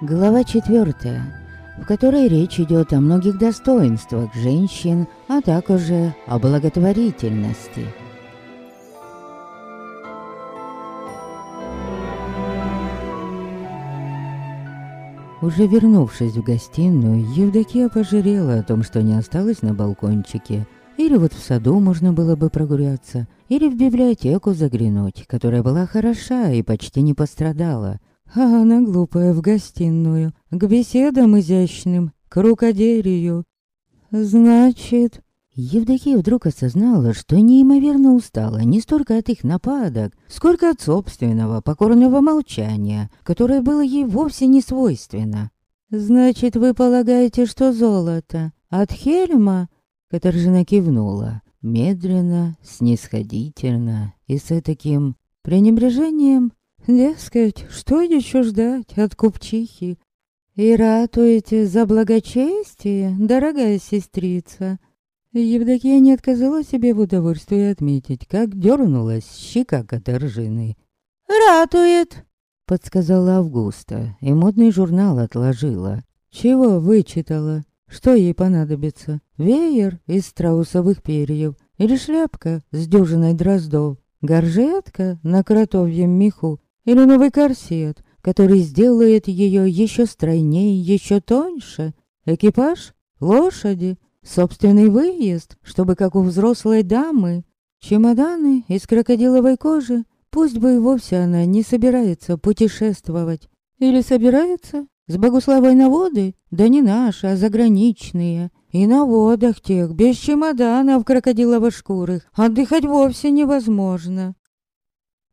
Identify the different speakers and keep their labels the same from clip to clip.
Speaker 1: Глава четвертая, в которой речь идет о многих достоинствах женщин, а также о благотворительности. Уже вернувшись в гостиную, Евдокия пожалела о том, что не осталась на балкончике. Или вот в саду можно было бы прогуляться, или в библиотеку заглянуть, которая была хороша и почти не пострадала. А она глупая в гостиную, к беседам изящным, к рукоделию. Значит... Евдокия вдруг осознала, что неимоверно устала не столько от их нападок, сколько от собственного покорного молчания, которое было ей вовсе не свойственно. «Значит, вы полагаете, что золото? От Хельма?» Катаржина кивнула, медленно, снисходительно и с таким пренебрежением, Дескать, что еще ждать от купчихи? И ратуете за благочестие, дорогая сестрица? Евдокия не отказала себе в удовольствии отметить, как дернулась щека Катаржины. «Ратует!» — подсказала Августа, и модный журнал отложила. «Чего вычитала? Что ей понадобится? Веер из страусовых перьев или шляпка с дюжиной дроздов? Горжетка на кротовьем меху или новый корсет, который сделает ее еще стройнее, еще тоньше? Экипаж? Лошади? Собственный выезд, чтобы как у взрослой дамы? Чемоданы из крокодиловой кожи? Пусть бы и вовсе она не собирается путешествовать. Или собирается? С Богуславой на воды? Да не наши, а заграничные. И на водах тех, без чемоданов крокодиловых шкурых, отдыхать вовсе невозможно.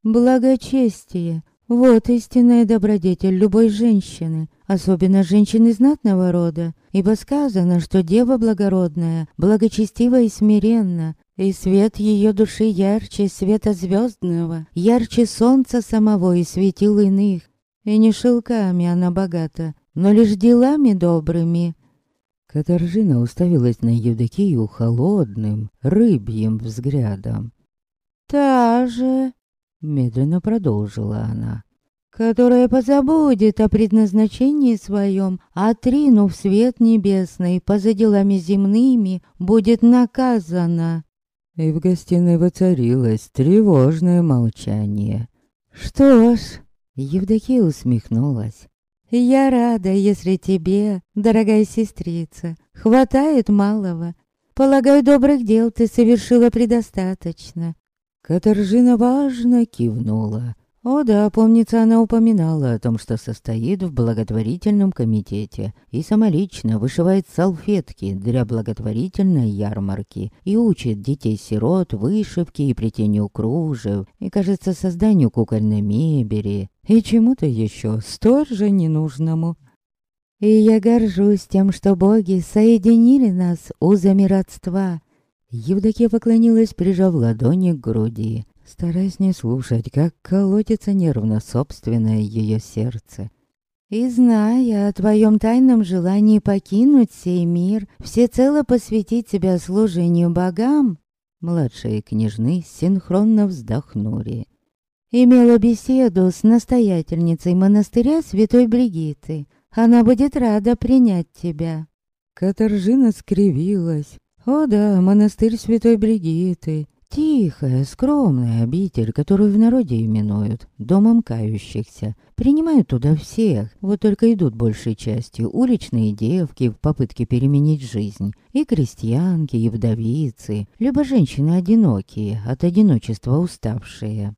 Speaker 1: Благочестие. Вот истинная добродетель любой женщины, особенно женщины знатного рода, ибо сказано, что дева благородная, благочестива и смиренна, и свет ее души ярче света звездного, ярче солнца самого и светил иных. И не шелками она богата, но лишь делами добрыми. Катаржина уставилась на Евдокию холодным, рыбьим взглядом. «Та же!» Медленно продолжила она которая позабудет о предназначении своем, отринув свет небесный поза делами земными, будет наказана. И в гостиной воцарилось тревожное молчание. Что ж, Евдокия усмехнулась. Я рада, если тебе, дорогая сестрица, хватает малого. Полагаю, добрых дел ты совершила предостаточно. Катаржина важно кивнула. О да, помнится, она упоминала о том, что состоит в благотворительном комитете и самолично вышивает салфетки для благотворительной ярмарки и учит детей-сирот вышивке и плетению кружев, и, кажется, созданию кукольной мебели и чему-то еще столь же ненужному. И я горжусь тем, что боги соединили нас узами родства, Евдокия поклонилась, прижав ладони к груди, стараясь не слушать, как колотится нервно собственное ее сердце. «И зная о твоем тайном желании покинуть сей мир, всецело посвятить себя служению богам», младшие княжны синхронно вздохнули. «Имела беседу с настоятельницей монастыря святой Бригиты. Она будет рада принять тебя». Катаржина скривилась, о да, монастырь Святой Бригиты. Тихая, скромная обитель, которую в народе именуют Домом Кающихся. Принимают туда всех, вот только идут большей частью уличные девки в попытке переменить жизнь. И крестьянки, и вдовицы, либо женщины одинокие, от одиночества уставшие.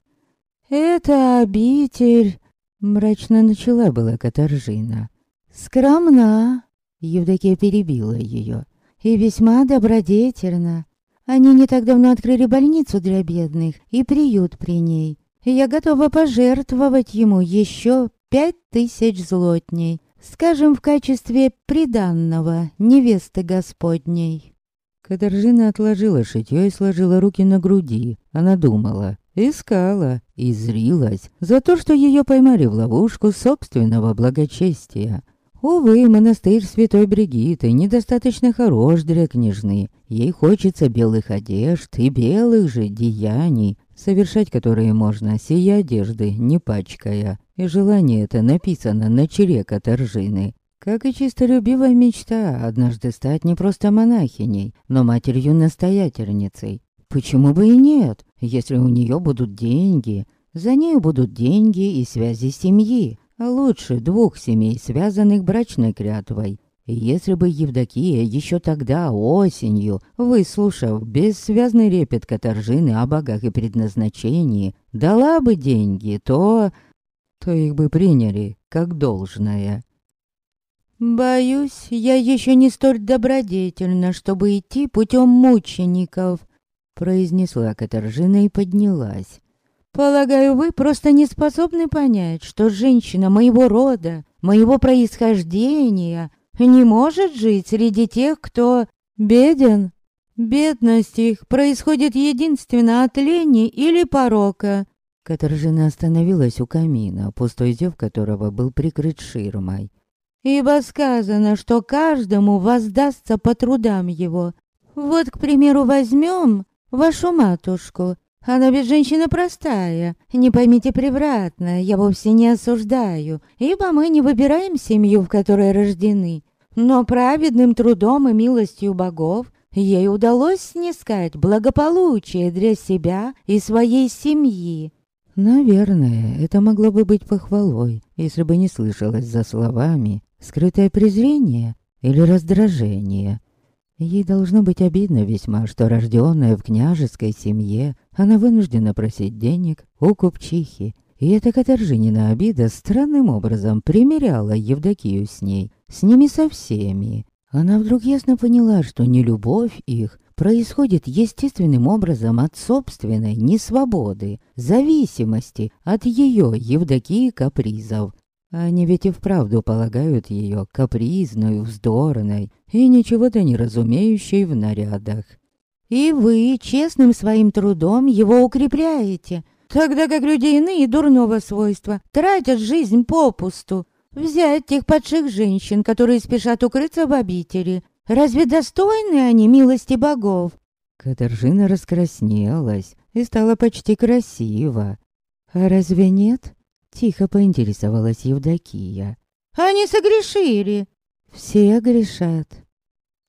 Speaker 1: «Это обитель...» — мрачно начала была Катаржина. «Скромна...» — Евдокия перебила ее и весьма добродетельно. Они не так давно открыли больницу для бедных и приют при ней. И я готова пожертвовать ему еще пять тысяч злотней, скажем, в качестве приданного невесты Господней». Катаржина отложила шитьё и сложила руки на груди. Она думала, искала и зрилась за то, что ее поймали в ловушку собственного благочестия. Увы, монастырь святой Бригиты недостаточно хорош для княжны. Ей хочется белых одежд и белых же деяний, совершать которые можно, сия одежды, не пачкая. И желание это написано на чере каторжины. Как и чистолюбивая мечта однажды стать не просто монахиней, но матерью-настоятельницей. Почему бы и нет, если у нее будут деньги? За нею будут деньги и связи семьи, лучше двух семей, связанных брачной клятвой. Если бы Евдокия еще тогда, осенью, выслушав бессвязный репет каторжины о богах и предназначении, дала бы деньги, то... то их бы приняли как должное. «Боюсь, я еще не столь добродетельна, чтобы идти путем мучеников», произнесла Катаржина и поднялась. Полагаю, вы просто не способны понять, что женщина моего рода, моего происхождения не может жить среди тех, кто беден. Бедность их происходит единственно от лени или порока. Катаржина остановилась у камина, пустой зев которого был прикрыт ширмой. Ибо сказано, что каждому воздастся по трудам его. Вот, к примеру, возьмем вашу матушку, она ведь женщина простая, не поймите превратно, я вовсе не осуждаю, ибо мы не выбираем семью, в которой рождены. Но праведным трудом и милостью богов ей удалось снискать благополучие для себя и своей семьи. Наверное, это могло бы быть похвалой, если бы не слышалось за словами скрытое презрение или раздражение. Ей должно быть обидно весьма, что рожденная в княжеской семье, она вынуждена просить денег у купчихи. И эта Катержинина обида странным образом примеряла Евдокию с ней, с ними со всеми. Она вдруг ясно поняла, что нелюбовь их происходит естественным образом от собственной несвободы, зависимости от ее Евдокии капризов. Они ведь и вправду полагают ее капризной, вздорной и ничего-то не разумеющей в нарядах. И вы честным своим трудом его укрепляете, тогда как люди иные дурного свойства тратят жизнь попусту. Взять тех падших женщин, которые спешат укрыться в обители. Разве достойны они милости богов? Катаржина раскраснелась и стала почти красива. А разве нет? Тихо поинтересовалась Евдокия. «Они согрешили!» «Все грешат».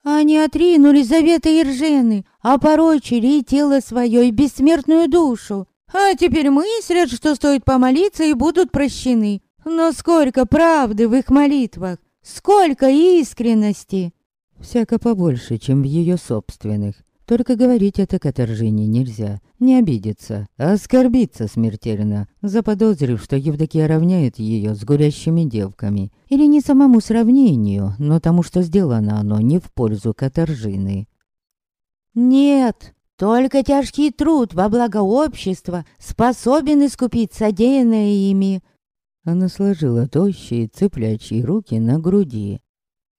Speaker 1: «Они отринули заветы Иржены, опорочили и тело свое, и бессмертную душу. А теперь мыслят, что стоит помолиться и будут прощены. Но сколько правды в их молитвах, сколько искренности!» Всяко побольше, чем в ее собственных. Только говорить это Катаржине нельзя. Не обидеться, а оскорбиться смертельно, заподозрив, что Евдокия равняет ее с гулящими девками. Или не самому сравнению, но тому, что сделано оно не в пользу Катаржины. «Нет, только тяжкий труд во благо общества способен искупить содеянное ими». Она сложила тощие цыплячьи руки на груди.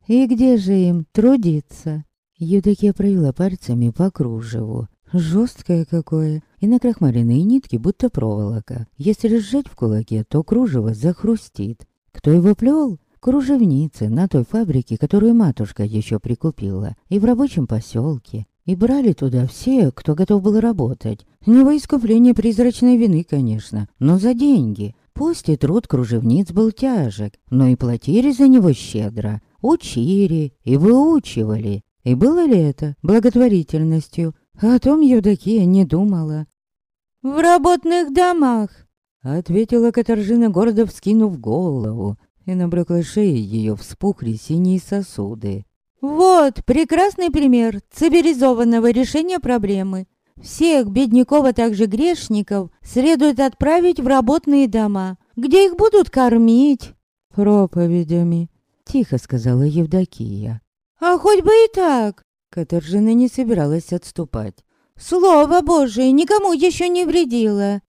Speaker 1: «И где же им трудиться?» Евдокия провела пальцами по кружеву. Жесткое какое. И на накрахмаленные нитки, будто проволока. Если сжать в кулаке, то кружево захрустит. Кто его плел? Кружевницы на той фабрике, которую матушка еще прикупила. И в рабочем поселке. И брали туда все, кто готов был работать. Не во искупление призрачной вины, конечно, но за деньги. Пусть и труд кружевниц был тяжек, но и платили за него щедро. Учили и выучивали. И было ли это благотворительностью? О том Евдокия не думала. «В работных домах!» Ответила Катаржина, гордо вскинув голову, и на блеклой шее ее вспухли синие сосуды. «Вот прекрасный пример цивилизованного решения проблемы. Всех бедняков, а также грешников следует отправить в работные дома, где их будут кормить». «Проповедями», — тихо сказала Евдокия. «А хоть бы и так!» Катержина не собиралась отступать. «Слово Божие никому еще не вредило!»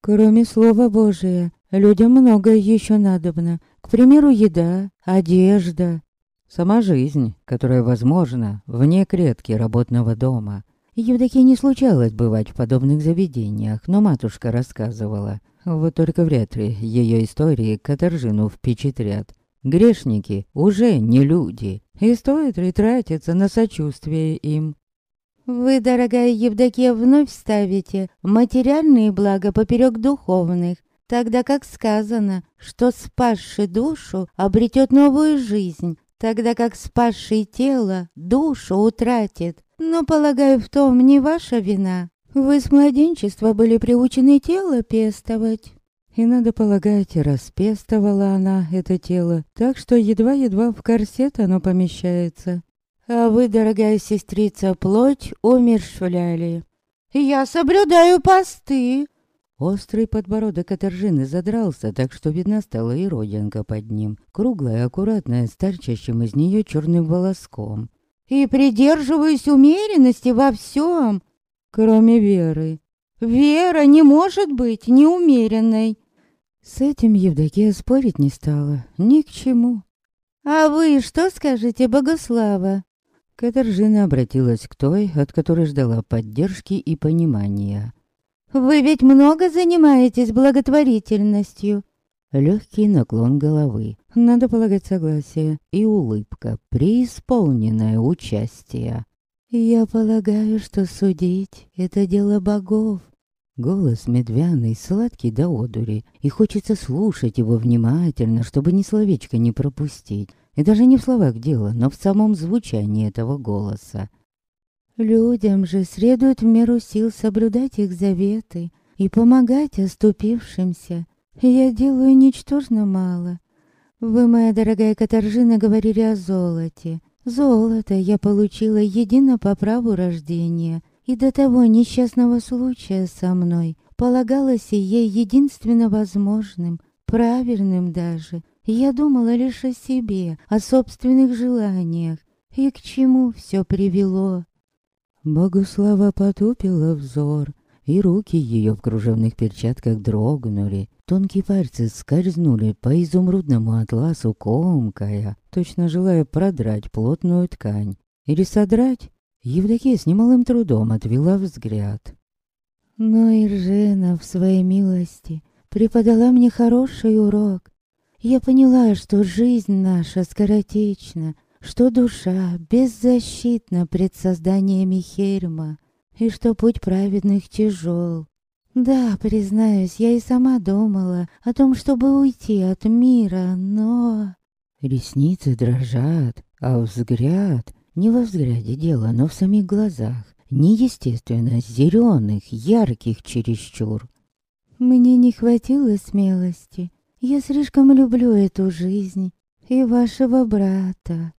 Speaker 1: Кроме Слова Божия, людям многое еще надобно. К примеру, еда, одежда. Сама жизнь, которая возможна вне клетки работного дома. Евдокии не случалось бывать в подобных заведениях, но матушка рассказывала. Вот только вряд ли ее истории Катержину впечатлят. Грешники уже не люди, и стоит ли тратиться на сочувствие им? Вы, дорогая Евдокия, вновь ставите материальные блага поперек духовных, тогда как сказано, что спасший душу обретет новую жизнь, тогда как спасший тело душу утратит. Но, полагаю, в том не ваша вина. Вы с младенчества были приучены тело пестовать. И, надо полагать, распестовала она это тело, так что едва-едва в корсет оно помещается. А вы, дорогая сестрица, плоть умершвляли. Я соблюдаю посты. Острый подбородок Катержины задрался, так что видна стала и родинка под ним, круглая, аккуратная, с торчащим из нее черным волоском. «И придерживаюсь умеренности во всем, кроме веры. Вера не может быть неумеренной». С этим Евдокия спорить не стала, ни к чему. «А вы что скажете, Богослава?» Катержина обратилась к той, от которой ждала поддержки и понимания. «Вы ведь много занимаетесь благотворительностью?» Легкий наклон головы, надо полагать согласие, и улыбка, преисполненное участие. «Я полагаю, что судить — это дело богов». Голос медвяный, сладкий до одури, и хочется слушать его внимательно, чтобы ни словечко не пропустить. И даже не в словах дело, но в самом звучании этого голоса. Людям же следует в меру сил соблюдать их заветы и помогать оступившимся. Я делаю ничтожно мало. Вы, моя дорогая Катаржина, говорили о золоте. Золото я получила едино по праву рождения, и до того несчастного случая со мной полагалось ей единственно возможным, правильным даже — я думала лишь о себе, о собственных желаниях. И к чему все привело? Богуслава потупила взор, и руки ее в кружевных перчатках дрогнули. Тонкие пальцы скользнули по изумрудному атласу комкая, точно желая продрать плотную ткань. Или содрать? Евдокия с немалым трудом отвела взгляд. Но Иржена в своей милости преподала мне хороший урок. Я поняла, что жизнь наша скоротечна, что душа беззащитна пред созданиями Хельма, и что путь праведных тяжел. Да, признаюсь, я и сама думала о том, чтобы уйти от мира, но... Ресницы дрожат, а взгляд... Не во взгляде дело, но в самих глазах. Неестественно зеленых, ярких чересчур. Мне не хватило смелости я слишком люблю эту жизнь и вашего брата.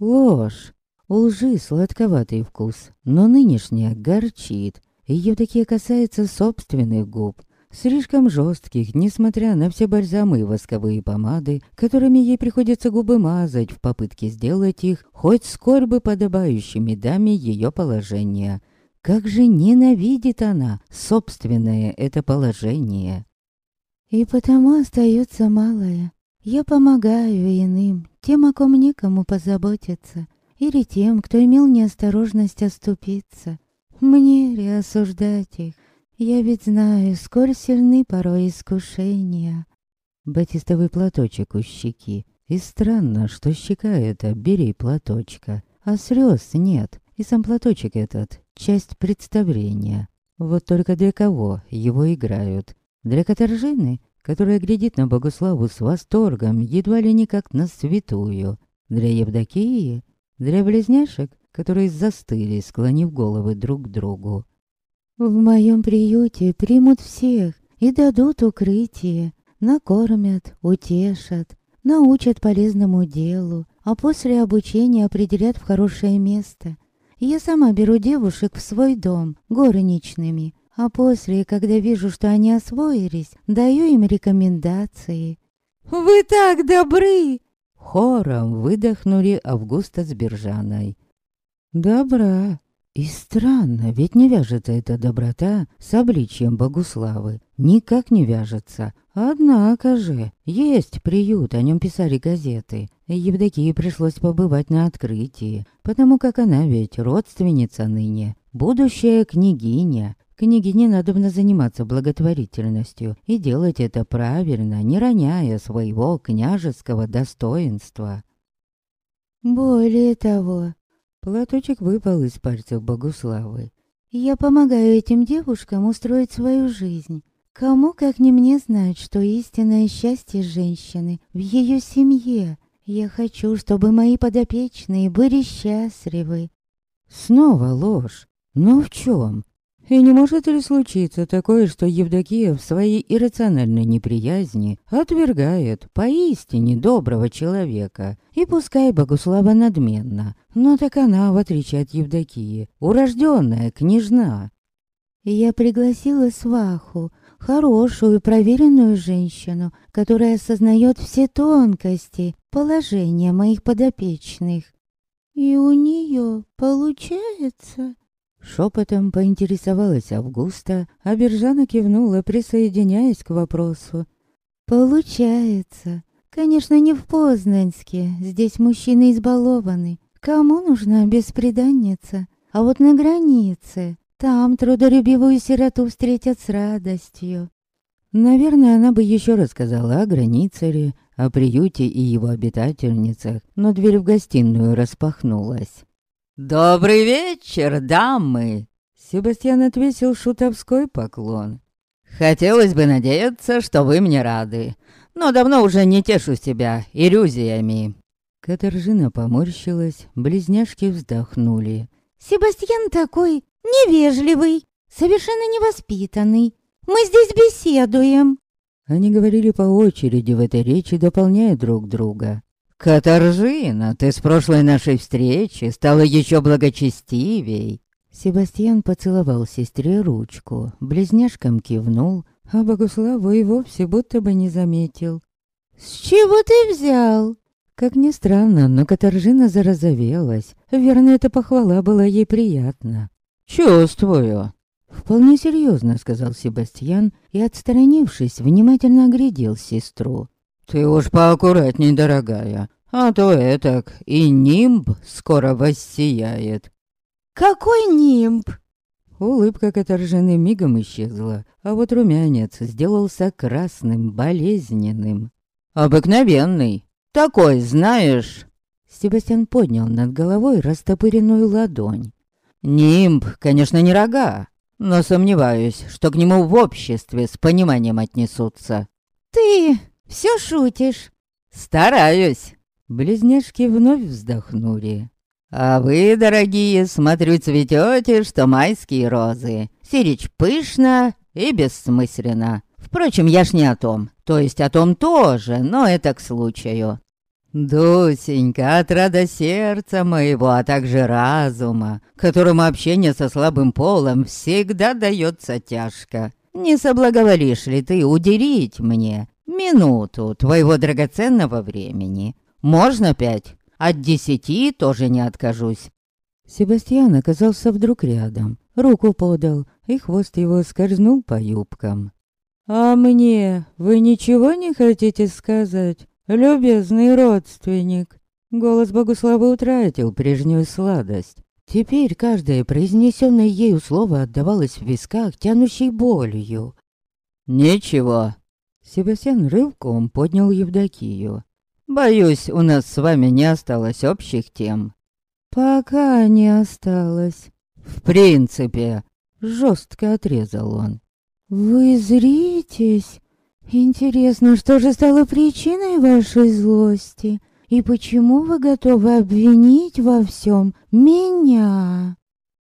Speaker 1: Ложь. У лжи сладковатый вкус, но нынешняя горчит. И Евдокия касается собственных губ, слишком жестких, несмотря на все бальзамы и восковые помады, которыми ей приходится губы мазать в попытке сделать их хоть сколь бы подобающими даме ее положения. Как же ненавидит она собственное это положение. И потому остается малое. Я помогаю иным, тем, о ком некому позаботиться, или тем, кто имел неосторожность оступиться. Мне ли осуждать их? Я ведь знаю, сколь сильны порой искушения. Батистовый платочек у щеки. И странно, что щека эта, бери платочка, а слез нет. И сам платочек этот — часть представления. Вот только для кого его играют? Для Катаржины, которая глядит на Богославу с восторгом, едва ли не как на святую. Для Евдокии, для близняшек, которые застыли, склонив головы друг к другу. В моем приюте примут всех и дадут укрытие, накормят, утешат, научат полезному делу, а после обучения определят в хорошее место. Я сама беру девушек в свой дом, горничными, а после, когда вижу, что они освоились, даю им рекомендации. «Вы так добры!» Хором выдохнули Августа с Биржаной. «Добра. И странно, ведь не вяжется эта доброта с обличием Богуславы. Никак не вяжется. Однако же, есть приют, о нем писали газеты. Евдокии пришлось побывать на открытии, потому как она ведь родственница ныне, будущая княгиня, Княгине надобно заниматься благотворительностью и делать это правильно, не роняя своего княжеского достоинства. Более того, платочек выпал из пальцев Богуславы. Я помогаю этим девушкам устроить свою жизнь. Кому, как не мне, знать, что истинное счастье женщины в ее семье. Я хочу, чтобы мои подопечные были счастливы. Снова ложь. Но в чем? И не может ли случиться такое, что Евдокия в своей иррациональной неприязни отвергает поистине доброго человека? И пускай Богуслава надменна, но так она, в отличие от Евдокии, урожденная княжна. Я пригласила сваху, хорошую, проверенную женщину, которая осознает все тонкости положения моих подопечных. И у нее получается... Шепотом поинтересовалась Августа, а Бержана кивнула, присоединяясь к вопросу. «Получается. Конечно, не в Познанске. Здесь мужчины избалованы. Кому нужна беспреданница? А вот на границе. Там трудолюбивую сироту встретят с радостью». Наверное, она бы еще рассказала о границере, о приюте и его обитательницах, но дверь в гостиную распахнулась.
Speaker 2: «Добрый вечер, дамы!»
Speaker 1: Себастьян отвесил шутовской поклон.
Speaker 2: «Хотелось бы надеяться, что вы мне рады, но давно уже не тешу себя иллюзиями».
Speaker 1: Катержина поморщилась, близняшки вздохнули.
Speaker 3: «Себастьян такой невежливый, совершенно невоспитанный. Мы здесь беседуем».
Speaker 1: Они говорили по очереди в этой речи, дополняя друг друга.
Speaker 2: «Катаржина, ты с прошлой нашей встречи стала еще благочестивей!»
Speaker 1: Себастьян поцеловал сестре ручку, близняшкам кивнул, а Богуславу и вовсе будто бы не заметил.
Speaker 3: «С чего ты взял?»
Speaker 1: Как ни странно, но Катаржина зарозовелась. Верно, эта похвала была ей приятна.
Speaker 2: «Чувствую!»
Speaker 1: Вполне серьезно, сказал Себастьян и, отстранившись, внимательно оглядел сестру.
Speaker 2: «Ты уж поаккуратней, дорогая, а то этак и нимб скоро воссияет».
Speaker 3: «Какой нимб?»
Speaker 1: Улыбка Катаржины мигом исчезла, а вот румянец сделался красным, болезненным.
Speaker 2: «Обыкновенный. Такой, знаешь...»
Speaker 1: Себастьян поднял над головой растопыренную ладонь.
Speaker 2: «Нимб, конечно, не рога, но сомневаюсь, что к нему в обществе с пониманием отнесутся».
Speaker 3: «Ты все шутишь?»
Speaker 2: «Стараюсь!»
Speaker 1: Близняшки вновь вздохнули.
Speaker 2: «А вы, дорогие, смотрю, цветете, что майские розы. Сирич пышно и бессмысленно. Впрочем, я ж не о том. То есть о том тоже, но это к случаю. Дусенька, от рада сердца моего, а также разума, которому общение со слабым полом всегда дается тяжко. Не соблаговолишь ли ты уделить мне Минуту твоего драгоценного времени. Можно пять? От десяти тоже не откажусь.
Speaker 1: Себастьян оказался вдруг рядом, руку подал, и хвост его скользнул по юбкам. «А мне вы ничего не хотите сказать, любезный родственник?» Голос Богуслава утратил прежнюю сладость. Теперь каждое произнесенное ею слово отдавалось в висках, тянущей болью.
Speaker 2: «Ничего»,
Speaker 1: Себастьян рывком поднял Евдокию.
Speaker 2: «Боюсь, у нас с вами не осталось общих тем».
Speaker 1: «Пока не осталось».
Speaker 2: «В принципе», —
Speaker 1: жестко отрезал он. «Вы зритесь? Интересно, что же стало причиной вашей злости? И почему вы готовы обвинить во всем меня?»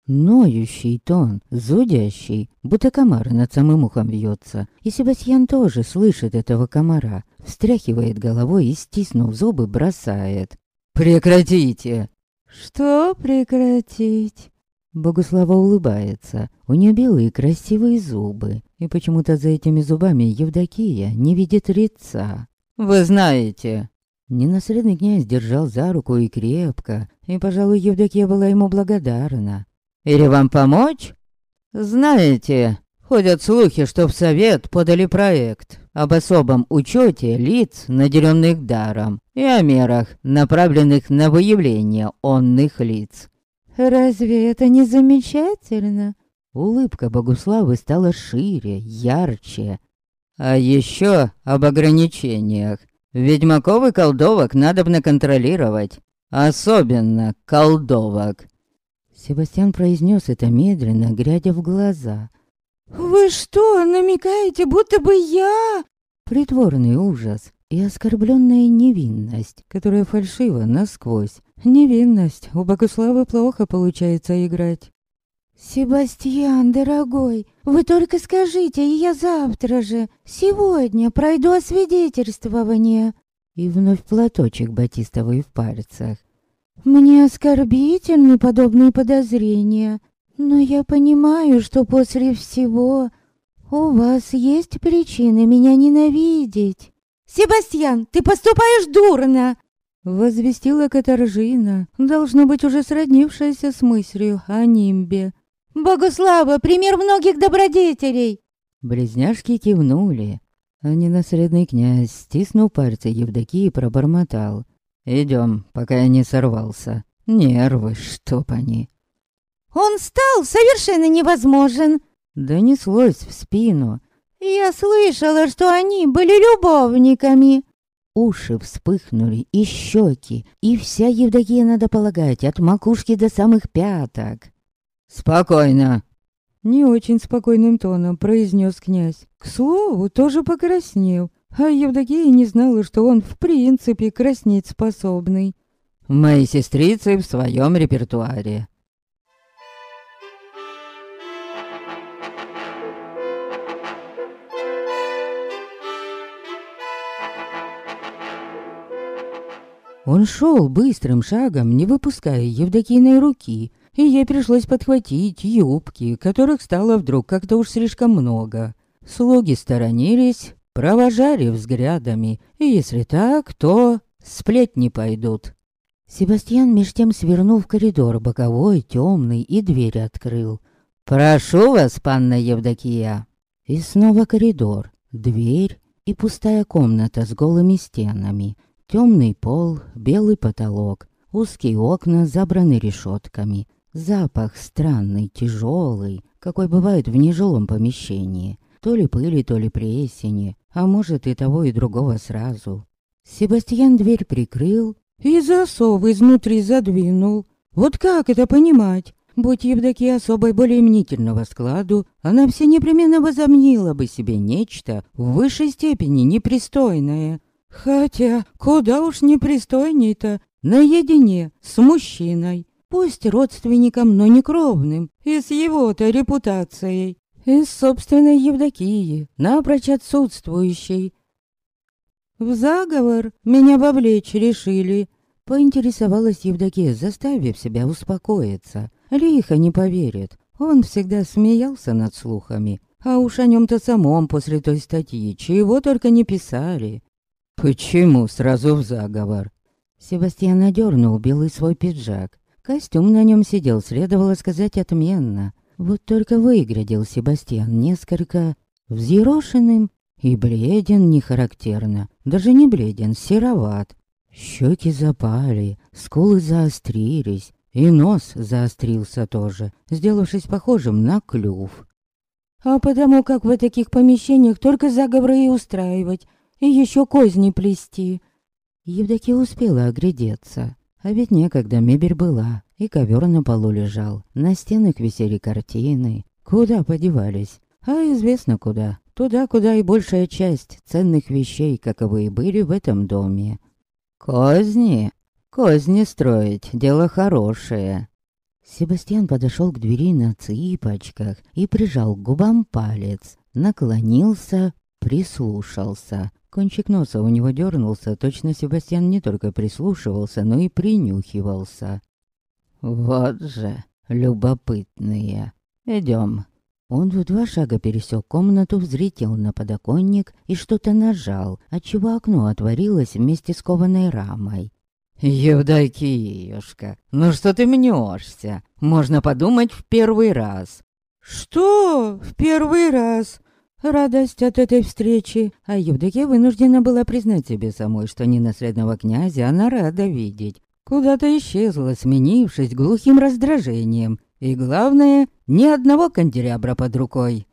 Speaker 1: Ноющий тон, зудящий, будто комар над самым ухом вьется. И Себастьян тоже слышит этого комара, встряхивает головой и, стиснув зубы, бросает.
Speaker 2: «Прекратите!»
Speaker 1: «Что прекратить?» Богуслава улыбается. У нее белые красивые зубы. И почему-то за этими зубами Евдокия не видит лица.
Speaker 2: «Вы знаете...»
Speaker 1: Ненаследный князь держал за руку и крепко, и, пожалуй, Евдокия была ему благодарна.
Speaker 2: Или вам помочь? Знаете, ходят слухи, что в совет подали проект об особом учете лиц, наделенных даром, и о мерах, направленных на выявление онных лиц.
Speaker 1: «Разве это не замечательно?»
Speaker 2: Улыбка Богуславы стала шире, ярче. А еще об ограничениях. Ведьмаков и колдовок надобно контролировать. Особенно колдовок.
Speaker 1: Себастьян произнес это медленно, глядя в глаза.
Speaker 3: «Вы что, намекаете, будто бы я...»
Speaker 1: Притворный ужас и оскорбленная невинность, которая фальшива насквозь. Невинность, у Богуславы плохо получается играть.
Speaker 3: «Себастьян, дорогой, вы только скажите, и я завтра же, сегодня пройду освидетельствование».
Speaker 1: И вновь платочек батистовый в пальцах.
Speaker 3: «Мне оскорбительны подобные подозрения, но я понимаю, что после всего у вас есть причины меня ненавидеть». «Себастьян, ты поступаешь дурно!»
Speaker 1: Возвестила Катаржина, должно быть уже сроднившаяся с мыслью о нимбе.
Speaker 3: «Богослава, пример многих добродетелей!»
Speaker 1: Близняшки кивнули, а ненаследный князь, стиснув пальцы Евдокии, пробормотал. «Идем, пока я не сорвался. Нервы, чтоб они!»
Speaker 3: «Он стал совершенно невозможен!»
Speaker 1: Донеслось в спину.
Speaker 3: «Я слышала, что они были любовниками!»
Speaker 1: Уши вспыхнули, и щеки, и вся Евдокия, надо полагать, от макушки до самых пяток.
Speaker 2: «Спокойно!»
Speaker 1: Не очень спокойным тоном произнес князь. К слову, тоже покраснел, а Евдокия не знала, что он в принципе краснеть способный.
Speaker 2: «Мои сестрицы в своем репертуаре».
Speaker 1: Он шел быстрым шагом, не выпуская Евдокийной руки, и ей пришлось подхватить юбки, которых стало вдруг как-то уж слишком много. Слуги сторонились, провожали взглядами, и если так, то сплетни пойдут. Себастьян меж тем свернул в коридор боковой, темный, и дверь открыл.
Speaker 2: «Прошу вас, панна Евдокия!»
Speaker 1: И снова коридор, дверь и пустая комната с голыми стенами. Темный пол, белый потолок, узкие окна забраны решетками. Запах странный, тяжелый, какой бывает в нежилом помещении. То ли пыли, то ли плесени, а может и того, и другого сразу. Себастьян дверь прикрыл и засов изнутри задвинул. Вот как это понимать? Будь Евдокия особой более мнительного складу, она все непременно возомнила бы себе нечто в высшей степени непристойное. Хотя, куда уж непристойней-то, наедине с мужчиной. Пусть родственником, но не кровным, и с его-то репутацией. И с собственной Евдокии, напрочь отсутствующей. В заговор меня вовлечь решили. Поинтересовалась Евдокия, заставив себя успокоиться. Лихо не поверит. Он всегда смеялся над слухами. А уж о нем-то самом после той статьи чего только не писали.
Speaker 2: «Почему сразу в заговор?»
Speaker 1: Себастьян одернул белый свой пиджак. Костюм на нем сидел, следовало сказать, отменно. Вот только выглядел Себастьян несколько взъерошенным и бледен нехарактерно. Даже не бледен, сероват. Щеки запали, скулы заострились, и нос заострился тоже, сделавшись похожим на клюв. А потому как в таких помещениях только заговоры и устраивать, и еще козни плести. Евдокия успела оглядеться. А ведь некогда мебель была, и ковер на полу лежал. На стенах висели картины. Куда подевались? А известно куда. Туда, куда и большая часть ценных вещей, каковы и были в этом доме.
Speaker 2: «Козни? Козни строить — дело хорошее».
Speaker 1: Себастьян подошел к двери на цыпочках и прижал к губам палец, наклонился, прислушался. Кончик носа у него дернулся, точно Себастьян не только прислушивался, но и принюхивался.
Speaker 2: «Вот же, любопытные. Идем».
Speaker 1: Он в два шага пересек комнату, взлетел на подоконник и что-то нажал, отчего окно отворилось вместе с кованой рамой.
Speaker 2: «Евдокиюшка, ну что ты мнешься? Можно подумать в первый раз».
Speaker 1: «Что в первый раз?» Радость от этой встречи, а Евдокия вынуждена была признать себе самой, что ненаследного князя она рада видеть. Куда-то исчезла, сменившись глухим раздражением
Speaker 2: И главное, ни одного канделябра под рукой.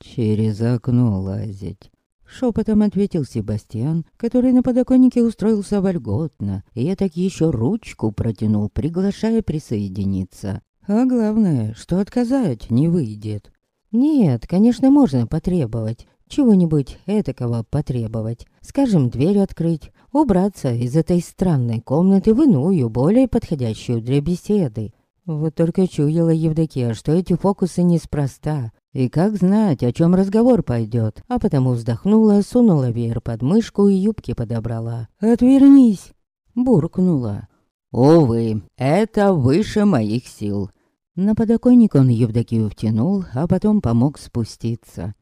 Speaker 2: Через окно лазить. Шепотом ответил Себастьян, который на подоконнике устроился вольготно, и так еще ручку протянул, приглашая присоединиться. А главное, что отказать не выйдет. Нет, конечно, можно потребовать. Чего-нибудь этакого потребовать. Скажем, дверь открыть, убраться из этой странной комнаты в иную, более подходящую для беседы. Вот только чуяла Евдокия, что эти фокусы неспроста. И как знать, о чем разговор пойдет, а потому вздохнула, сунула веер под мышку и юбки подобрала. «Отвернись!» — буркнула. «Увы, это выше моих сил». На подоконник он Евдокию втянул, а потом помог спуститься.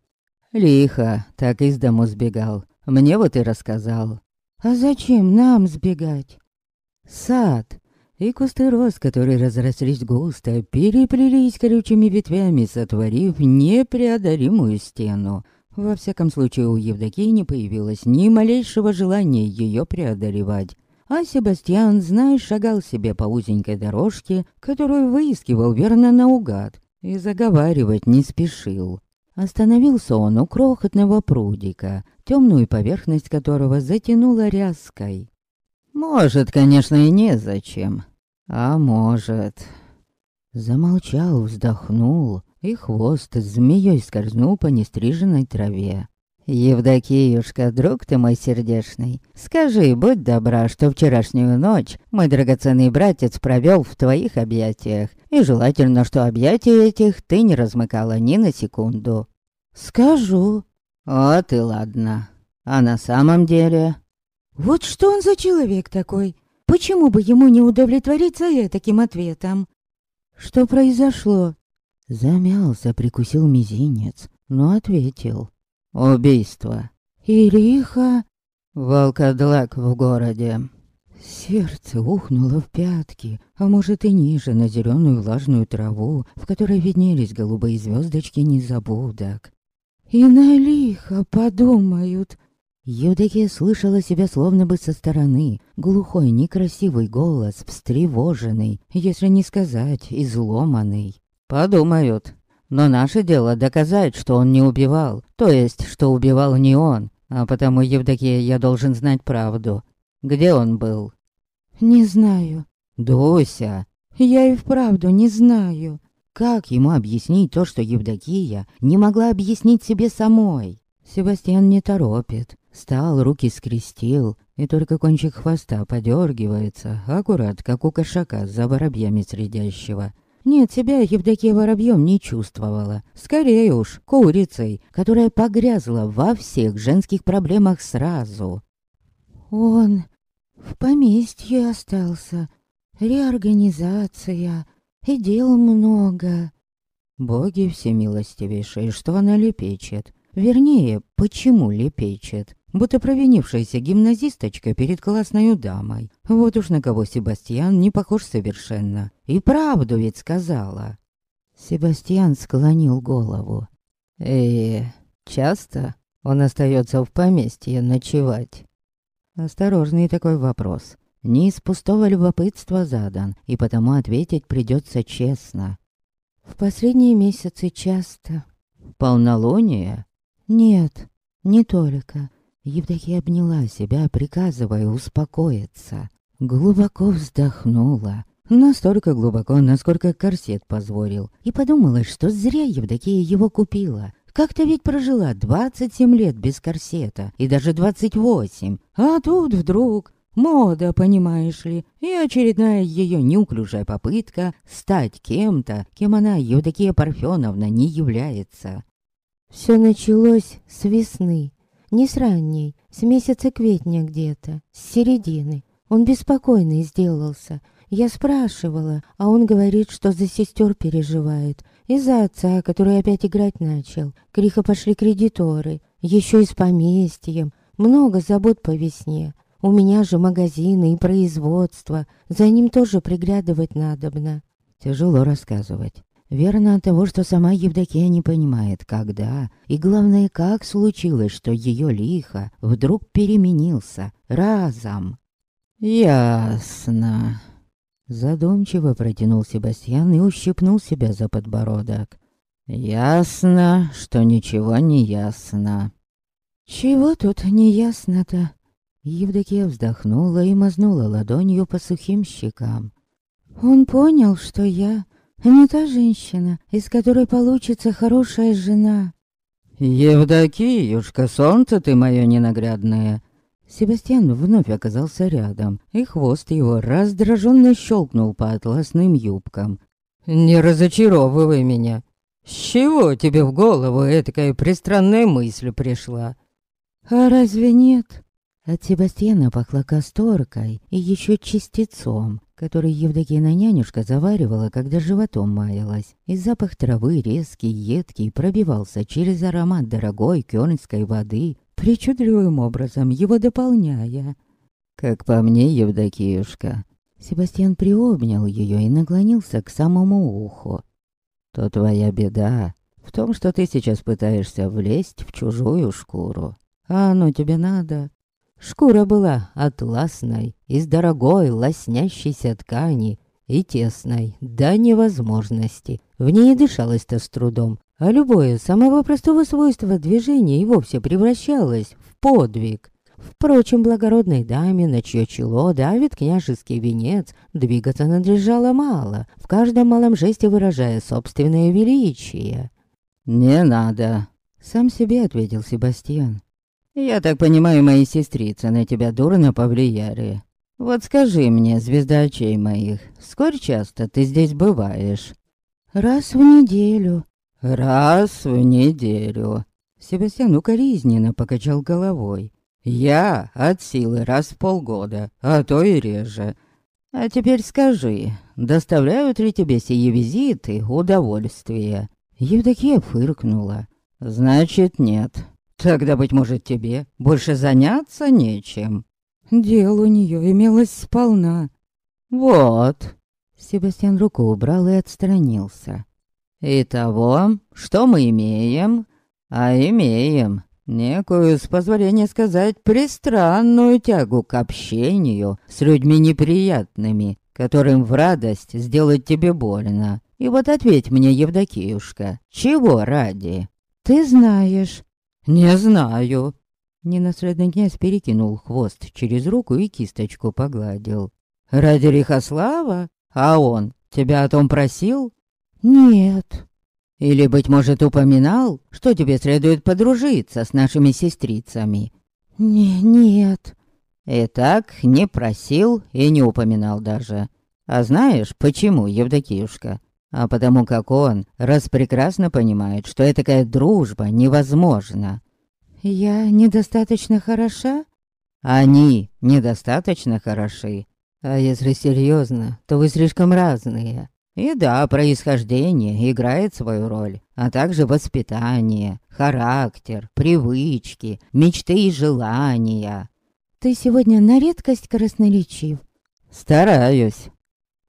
Speaker 2: Лихо, так из дому сбегал. Мне вот и рассказал.
Speaker 1: «А зачем нам сбегать?»
Speaker 2: «Сад и кусты роз, которые разрослись густо, переплелись колючими ветвями, сотворив непреодолимую стену. Во всяком случае, у Евдокии не появилось ни малейшего желания ее преодолевать. А Себастьян, знаешь, шагал себе по узенькой дорожке, которую выискивал верно наугад, и заговаривать не спешил. Остановился он у крохотного прудика, темную поверхность которого затянуло ряской. Может, конечно, и незачем, а может... Замолчал, вздохнул, и хвост змеей скользнул по нестриженной траве. «Евдокиюшка, друг ты мой сердечный, скажи, будь добра, что вчерашнюю ночь мой драгоценный братец провел в твоих объятиях, и желательно, что объятия этих ты не размыкала ни на секунду».
Speaker 1: «Скажу».
Speaker 2: «Вот и ладно. А на самом деле...»
Speaker 1: «Вот что он за человек такой? Почему бы ему не удовлетвориться таким ответом? Что произошло?
Speaker 2: Замялся, прикусил мизинец, но ответил. Убийство.
Speaker 1: Ириха?
Speaker 2: Волкодлак в городе. Сердце ухнуло в пятки, а может и ниже, на зеленую влажную траву, в которой виднелись голубые звездочки незабудок.
Speaker 1: И на лихо подумают,
Speaker 2: Евдокия слышала себя словно бы со стороны. Глухой, некрасивый голос, встревоженный, если не сказать, изломанный. «Подумают. Но наше дело доказать, что он не убивал. То есть, что убивал не он. А потому, Евдокия, я должен знать правду. Где он был?»
Speaker 1: «Не знаю».
Speaker 2: «Дуся!»
Speaker 1: «Я и вправду не знаю».
Speaker 2: Как ему объяснить то, что Евдокия не могла объяснить себе самой? Себастьян не торопит. Стал, руки скрестил, и только кончик хвоста подергивается, аккурат, как у кошака за воробьями средящего. Нет, себя Евдокия воробьем не чувствовала. Скорее уж, курицей, которая погрязла во всех женских проблемах сразу.
Speaker 1: Он в поместье остался. Реорганизация. И дел много.
Speaker 2: Боги всемилостивейшие, что она лепечет. Вернее, почему лепечет будто провинившаяся гимназисточка перед классной дамой. Вот уж на кого Себастьян не похож совершенно. И правду ведь сказала. Себастьян склонил голову. э часто он остается в поместье ночевать?» Осторожный такой вопрос. Не из пустого любопытства задан, и потому ответить придется честно.
Speaker 1: «В последние месяцы часто».
Speaker 2: «Полнолуние?»
Speaker 1: «Нет, не только. Евдокия обняла себя, приказывая успокоиться. Глубоко вздохнула. Настолько глубоко, насколько корсет позволил. И подумала, что зря Евдокия его купила. Как-то ведь прожила 27 лет без корсета, и даже 28. А тут вдруг мода, понимаешь ли, и очередная ее неуклюжая попытка стать кем-то, кем она, Евдокия Парфеновна, не является.
Speaker 3: Все началось с весны. Не с ранней, с месяца кветня где-то, с середины. Он беспокойный сделался. Я спрашивала, а он говорит, что за сестер переживает. И за отца, который опять играть начал. Криха пошли кредиторы. Еще и с поместьем. Много забот по весне. У меня же магазины и производство. За ним тоже приглядывать надобно.
Speaker 2: Тяжело рассказывать. Верно от того, что сама Евдокия не понимает, когда, и главное, как случилось, что ее лихо вдруг переменился разом. «Ясно», —
Speaker 1: Задумчиво протянул Себастьян и ущипнул себя за подбородок. «Ясно, что ничего не ясно». «Чего тут не ясно-то?» Евдокия вздохнула и мазнула ладонью по сухим щекам. «Он понял, что я не та женщина, из которой получится хорошая жена».
Speaker 2: «Евдокиюшка, солнце ты мое ненаглядное!»
Speaker 1: Себастьян вновь оказался рядом, и хвост его раздраженно щелкнул по атласным юбкам.
Speaker 2: «Не разочаровывай меня! С чего тебе в голову этакая пристранная мысль пришла?»
Speaker 1: «А разве нет?» От Себастьяна пахло касторкой и еще частицом, который Евдокина нянюшка заваривала, когда животом маялась. И запах травы резкий, едкий пробивался через аромат дорогой кёльнской воды, причудливым образом его дополняя.
Speaker 2: «Как по мне, Евдокиюшка...»
Speaker 1: Себастьян приобнял ее и наклонился к самому уху.
Speaker 2: «То твоя беда в том, что ты сейчас пытаешься влезть в чужую шкуру.
Speaker 1: А оно тебе надо?» Шкура была атласной, из дорогой лоснящейся ткани и тесной, до невозможности. В ней дышалось-то с трудом, а любое самого простого свойства движения и вовсе превращалось в подвиг. Впрочем, благородной даме, на чье чело давит княжеский венец, двигаться надлежало мало, в каждом малом жесте выражая собственное величие.
Speaker 2: «Не надо», —
Speaker 1: сам себе ответил Себастьян.
Speaker 2: «Я так понимаю, мои сестрицы на тебя дурно повлияли. Вот скажи мне, звезда очей моих, сколь часто ты здесь бываешь?»
Speaker 1: «Раз в неделю».
Speaker 2: «Раз в неделю».
Speaker 1: Себастьян укоризненно покачал головой.
Speaker 2: «Я от силы раз в полгода, а то и реже. А теперь скажи, доставляют ли тебе сие визиты удовольствие?»
Speaker 1: Евдокия фыркнула.
Speaker 2: «Значит, нет. Тогда, быть может, тебе больше заняться нечем.
Speaker 1: Дел у нее имелось сполна.
Speaker 2: Вот.
Speaker 1: Себастьян руку убрал и отстранился.
Speaker 2: Итого, что мы имеем? А имеем некую, с позволения сказать, пристранную тягу к общению с людьми неприятными, которым в радость сделать тебе больно. И вот ответь мне, Евдокиюшка, чего ради?
Speaker 1: Ты знаешь,
Speaker 2: «Не знаю».
Speaker 1: Ненаследный князь перекинул хвост через руку и кисточку погладил.
Speaker 2: «Ради Рихослава? А он тебя о том просил?»
Speaker 1: «Нет».
Speaker 2: «Или, быть может, упоминал, что тебе следует подружиться с нашими сестрицами?»
Speaker 1: «Не, нет».
Speaker 2: «Итак, не просил и не упоминал даже. А знаешь, почему, Евдокиюшка?» А потому как он распрекрасно понимает, что такая дружба невозможна.
Speaker 1: Я недостаточно хороша?
Speaker 2: Они недостаточно хороши. А если серьезно, то вы слишком разные. И да, происхождение играет свою роль, а также воспитание, характер, привычки, мечты и желания.
Speaker 1: Ты сегодня на редкость красноречив.
Speaker 2: Стараюсь.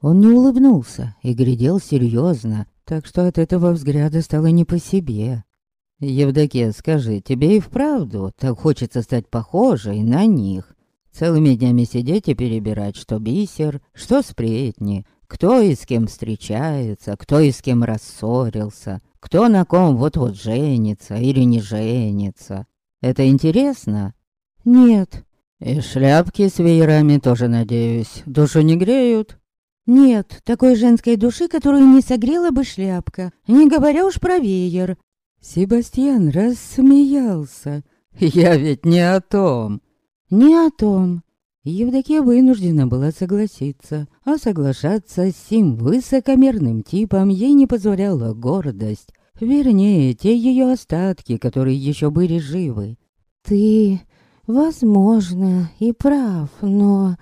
Speaker 1: Он не улыбнулся и глядел серьезно, так что от этого взгляда стало не по себе.
Speaker 2: «Евдокия, скажи, тебе и вправду так хочется стать похожей на них? Целыми днями сидеть и перебирать, что бисер, что сплетни, кто и с кем встречается, кто и с кем рассорился, кто на ком вот-вот женится или не женится. Это интересно?»
Speaker 1: «Нет».
Speaker 2: «И шляпки с веерами тоже, надеюсь, душу не греют?»
Speaker 1: Нет такой женской души, которую не согрела бы шляпка, не говоря уж про веер.
Speaker 2: Себастьян рассмеялся. Я ведь не о том.
Speaker 1: Не о том. Евдокия вынуждена была согласиться, а соглашаться с сим высокомерным типом ей не позволяла гордость. Вернее, те ее остатки, которые еще были живы. «Ты, возможно, и прав, но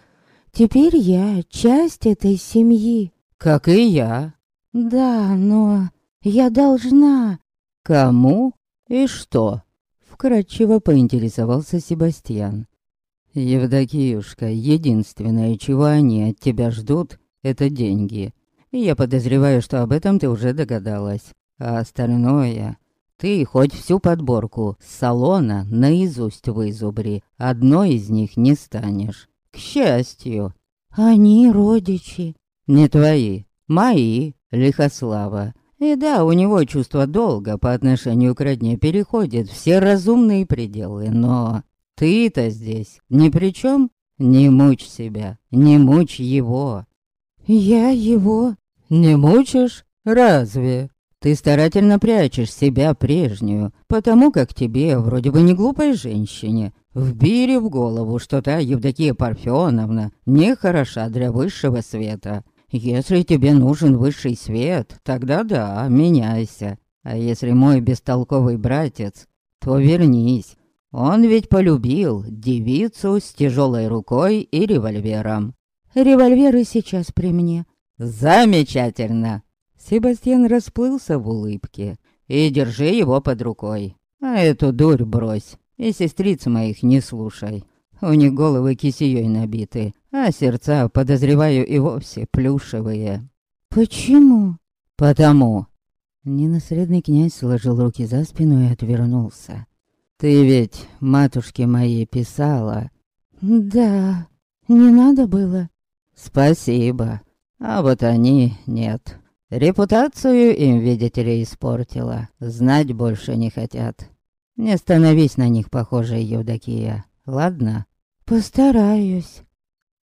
Speaker 1: Теперь я часть этой семьи.
Speaker 2: Как и я.
Speaker 1: Да, но я должна.
Speaker 2: Кому и что?
Speaker 1: Вкратчиво поинтересовался Себастьян.
Speaker 2: Евдокиюшка, единственное, чего они от тебя ждут, это деньги. Я подозреваю, что об этом ты уже догадалась. А остальное... Ты хоть всю подборку с салона наизусть вызубри, одной из них не станешь. К счастью.
Speaker 1: Они родичи.
Speaker 2: Не твои, мои, Лихослава. И да, у него чувство долга по отношению к родне переходит все разумные пределы, но ты-то здесь ни при чем. Не мучь себя, не мучь его.
Speaker 1: Я его
Speaker 2: не мучишь? Разве? Ты старательно прячешь себя прежнюю, потому как тебе, вроде бы не глупой женщине, вбили в голову, что та Евдокия Парфеновна не хороша для высшего света. Если тебе нужен высший свет, тогда да, меняйся. А если мой бестолковый братец, то вернись. Он ведь полюбил девицу с тяжелой рукой и револьвером.
Speaker 1: Револьверы сейчас при мне.
Speaker 2: Замечательно. Себастьян расплылся в улыбке. И держи его под рукой. А эту дурь брось. И сестриц моих не слушай. У них головы кисеей набиты, а сердца, подозреваю, и вовсе плюшевые.
Speaker 1: Почему?
Speaker 2: Потому. Ненаследный князь сложил руки за спину и отвернулся. Ты ведь матушке моей писала.
Speaker 1: Да, не надо было.
Speaker 2: Спасибо. А вот они нет. Репутацию им, видите ли, испортила. Знать больше не хотят. Не становись на них похожей, Евдокия. Ладно?
Speaker 1: Постараюсь.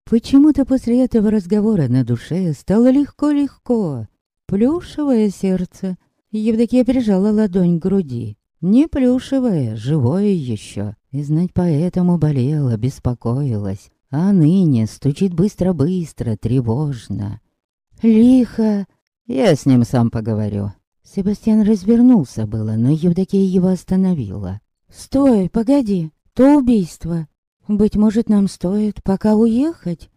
Speaker 1: Почему-то после этого разговора на душе стало легко-легко. Плюшевое сердце. Евдокия прижала ладонь к груди. Не плюшевое, живое еще. И знать поэтому болела, беспокоилась. А ныне стучит быстро-быстро, тревожно. Лихо.
Speaker 2: Я с ним сам поговорю.
Speaker 1: Себастьян развернулся было, но Евдокия его остановила. «Стой, погоди, то убийство. Быть может, нам стоит пока уехать?»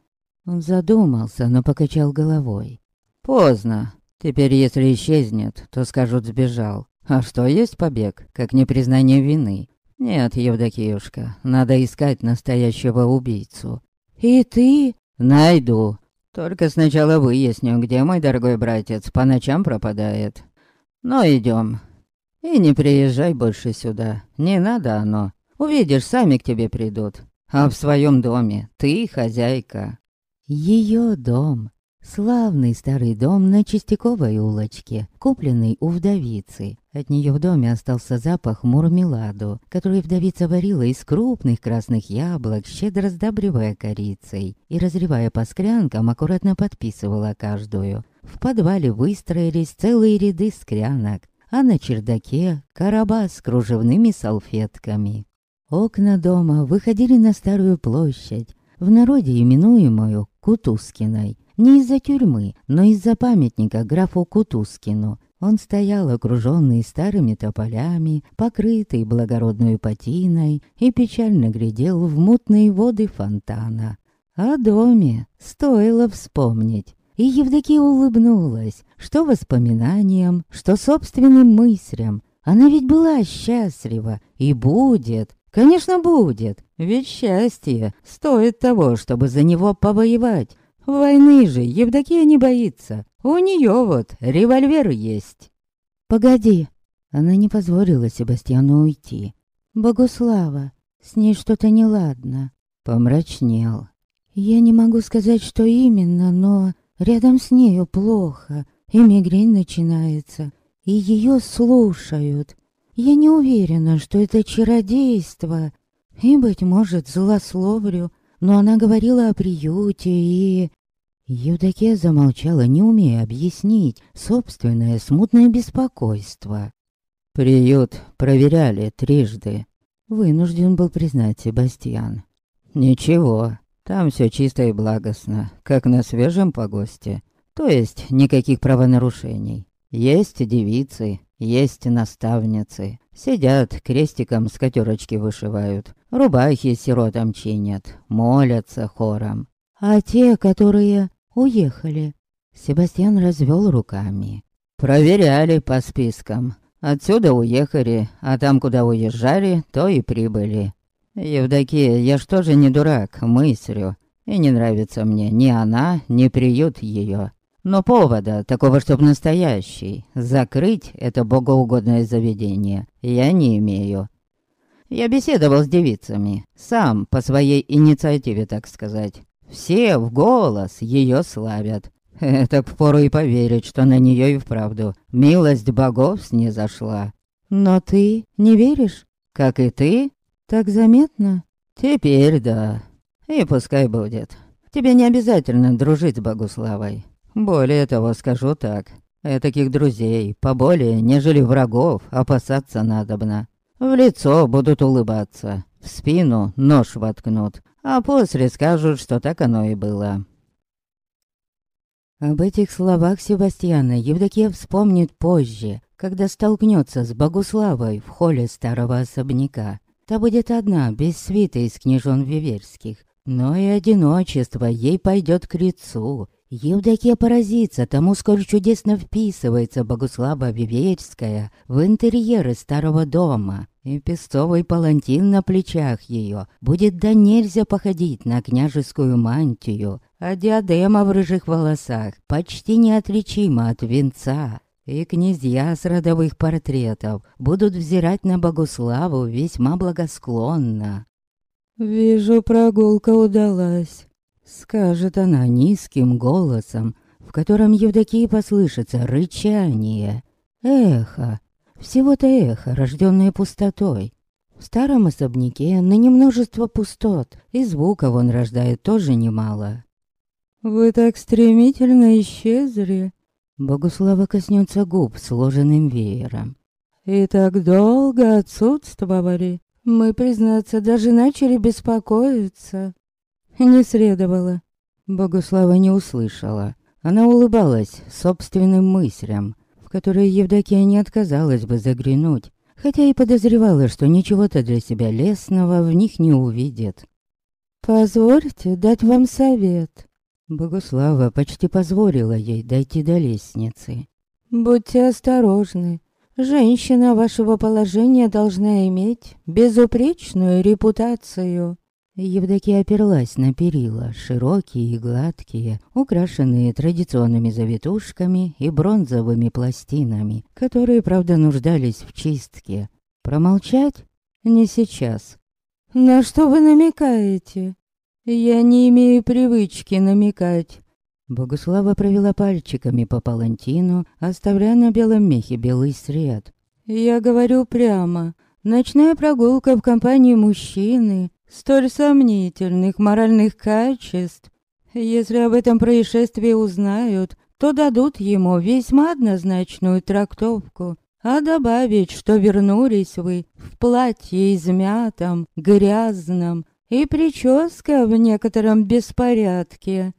Speaker 1: Он задумался, но покачал головой.
Speaker 2: «Поздно. Теперь, если исчезнет, то скажут, сбежал. А что есть побег, как не признание вины? Нет, Евдокиюшка, надо искать настоящего убийцу».
Speaker 1: «И ты?»
Speaker 2: «Найду. Только сначала выясню, где мой дорогой братец по ночам пропадает. Но идем. И не приезжай больше сюда. Не надо оно. Увидишь, сами к тебе придут. А в своем доме ты хозяйка.
Speaker 1: Ее дом. Славный старый дом на Чистяковой улочке, купленный у вдовицы. От нее в доме остался запах мурмеладу, который вдовица варила из крупных красных яблок, щедро сдабривая корицей и, разрывая по склянкам, аккуратно подписывала каждую. В подвале выстроились целые ряды склянок, а на чердаке короба с кружевными салфетками. Окна дома выходили на старую площадь, в народе именуемую Кутускиной. Не из-за тюрьмы, но из-за памятника графу Кутускину. Он стоял окруженный старыми тополями, покрытый благородной патиной и печально глядел в мутные воды фонтана. О доме стоило вспомнить. И Евдокия улыбнулась, что воспоминаниям, что собственным мыслям. Она ведь была счастлива и будет, Конечно, будет, ведь счастье стоит того, чтобы за него повоевать. Войны же Евдокия не боится. У нее вот револьвер есть. Погоди. Она не позволила Себастьяну уйти. Богуслава, с ней что-то неладно. Помрачнел. Я не могу сказать, что именно, но рядом с нею плохо. И мигрень начинается. И ее слушают. Я не уверена, что это чародейство, и, быть может, злословлю, но она говорила о приюте и... Евдокия замолчала, не умея объяснить собственное смутное беспокойство.
Speaker 2: «Приют проверяли трижды», —
Speaker 1: вынужден был признать Себастьян.
Speaker 2: «Ничего, там все чисто и благостно, как на свежем погосте. То есть никаких правонарушений. Есть девицы, есть наставницы. Сидят, крестиком скатерочки вышивают. Рубахи сиротам чинят. Молятся хором.
Speaker 1: А те, которые уехали? Себастьян развел руками.
Speaker 2: Проверяли по спискам. Отсюда уехали, а там, куда уезжали, то и прибыли. Евдокия, я что же не дурак, мыслю. И не нравится мне ни она, ни приют ее. Но повода, такого чтоб настоящий, закрыть это богоугодное заведение, я не имею. Я беседовал с девицами, сам, по своей инициативе, так сказать. Все в голос ее славят. Это впору и поверить, что на нее и вправду милость богов снизошла.
Speaker 1: Но ты не веришь?
Speaker 2: Как и ты?
Speaker 1: Так заметно?
Speaker 2: Теперь да. И пускай будет. Тебе не обязательно дружить с Богуславой. Более того, скажу так. Этаких друзей поболее, нежели врагов, опасаться надобно. В лицо будут улыбаться, в спину нож воткнут, а после скажут, что так оно и было.
Speaker 1: Об этих словах Себастьяна Евдокия вспомнит позже, когда столкнется с Богуславой в холле старого особняка. Та будет одна, без свиты из княжон Виверских, но и одиночество ей пойдет к лицу. Евдокия поразится тому, сколь чудесно вписывается Богуслава Виверская в интерьеры старого дома и песцовый палантин на плечах ее будет до нельзя походить на княжескую мантию, а диадема в рыжих волосах почти неотличима от венца. И князья с родовых портретов будут взирать на Богуславу весьма благосклонно.
Speaker 3: «Вижу, прогулка удалась», — скажет она низким голосом, в котором Евдокии послышится рычание. Эхо, всего-то эхо, рожденное пустотой. В старом особняке ныне множество пустот, и звуков он рождает тоже немало. «Вы так стремительно исчезли!» Богуслава коснется губ сложенным веером. «И так долго отсутствовали. Мы, признаться, даже начали беспокоиться». Не следовало. Богуслава не услышала. Она улыбалась собственным мыслям в которые Евдокия не отказалась бы заглянуть, хотя и подозревала, что ничего-то для себя лесного в них не увидит. «Позвольте дать вам совет». Богуслава почти позволила ей дойти до лестницы. «Будьте осторожны. Женщина вашего положения должна иметь безупречную репутацию. Евдокия оперлась на перила, широкие и гладкие, украшенные традиционными завитушками и бронзовыми пластинами, которые, правда, нуждались в чистке. Промолчать? Не сейчас. «На что вы намекаете?» «Я не имею привычки намекать». Богуслава провела пальчиками по палантину, оставляя на белом мехе белый сред. «Я говорю прямо. Ночная прогулка в компании мужчины столь сомнительных моральных качеств. Если об этом происшествии узнают, то дадут ему весьма однозначную трактовку. А добавить, что вернулись вы в платье измятом, грязном, и прическа в некотором беспорядке.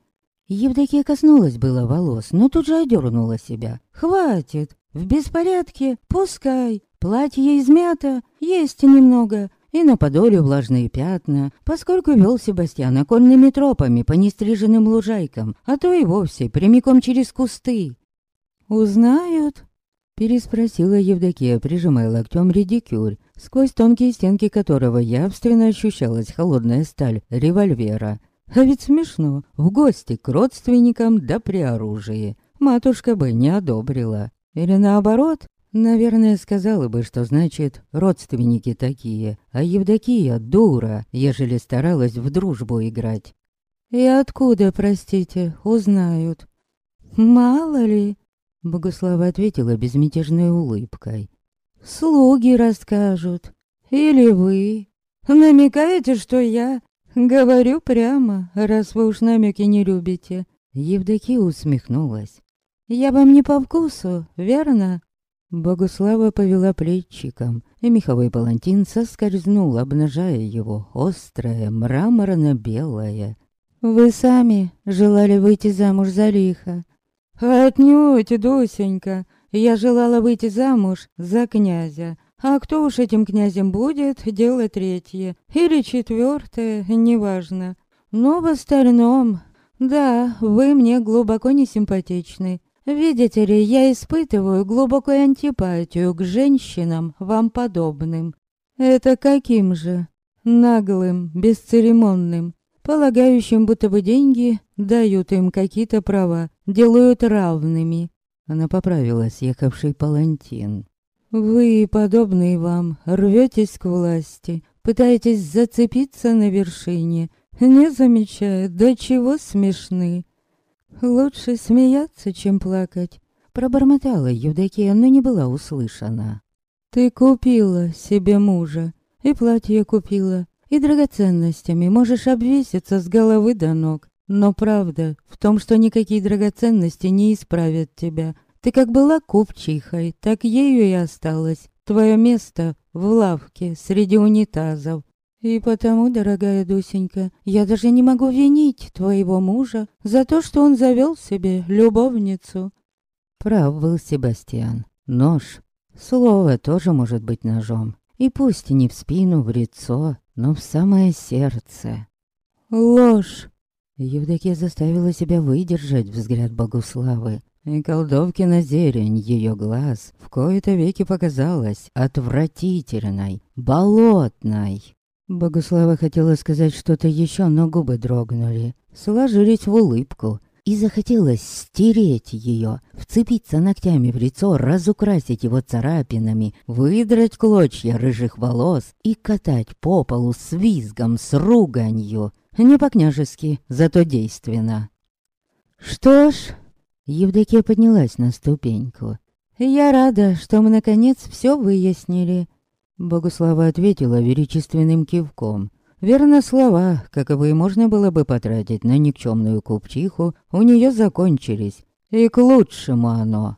Speaker 3: Евдокия коснулась было волос, но тут же одернула себя. «Хватит! В беспорядке? Пускай! Платье измято? Есть немного и на подоле влажные пятна, поскольку вел Себастьян окольными тропами по нестриженным лужайкам, а то и вовсе прямиком через кусты. «Узнают?» — переспросила Евдокия, прижимая локтем редикюль, сквозь тонкие стенки которого явственно ощущалась холодная сталь револьвера. А ведь смешно, в гости к родственникам да при оружии. Матушка бы не одобрила. Или наоборот, Наверное, сказала бы, что значит родственники такие, а Евдокия дура, ежели старалась в дружбу играть. И откуда, простите, узнают? Мало ли, Богослава ответила безмятежной улыбкой. Слуги расскажут. Или вы. Намекаете, что я говорю прямо, раз вы уж намеки не любите. Евдокия усмехнулась. Я вам не по вкусу, верно? Богуслава повела плечиком, и меховой палантин соскользнул, обнажая его, острое, мраморно-белое. «Вы сами желали выйти замуж за лиха?» «Отнюдь, Дусенька, я желала выйти замуж за князя. А кто уж этим князем будет, дело третье. Или четвертое, неважно. Но в остальном, да, вы мне глубоко не симпатичны. Видите ли, я испытываю глубокую антипатию к женщинам вам подобным. Это каким же? Наглым, бесцеремонным, полагающим, будто бы деньги дают им какие-то права, делают равными. Она поправила съехавший палантин. Вы, подобные вам, рветесь к власти, пытаетесь зацепиться на вершине, не замечая, до чего смешны.
Speaker 1: Лучше смеяться, чем плакать. Пробормотала Евдокия, но не была услышана. Ты купила себе мужа, и платье купила, и драгоценностями можешь обвеситься с головы до ног. Но правда в том, что никакие драгоценности не исправят тебя. Ты как была купчихой, так ею и осталась. Твое место в лавке среди унитазов. И потому, дорогая Дусенька, я даже не могу винить твоего мужа за то, что он завел себе любовницу.
Speaker 2: Прав был Себастьян. Нож. Слово тоже может быть ножом. И пусть не в спину, в лицо, но в самое сердце.
Speaker 1: Ложь.
Speaker 2: Евдокия заставила себя выдержать взгляд Богуславы. И колдовкина зелень ее глаз в кои-то веки показалась отвратительной, болотной. Богуслава хотела сказать что-то еще, но губы дрогнули, сложились в улыбку, и захотелось стереть ее, вцепиться ногтями в лицо, разукрасить его царапинами, выдрать клочья рыжих волос и катать по полу с визгом, с руганью. Не по-княжески, зато действенно.
Speaker 1: «Что ж...» Евдокия поднялась на ступеньку. «Я рада, что мы наконец все выяснили».
Speaker 2: Богуслава ответила величественным кивком. Верно слова, каковые можно было бы потратить на никчемную купчиху, у нее закончились. И к лучшему оно.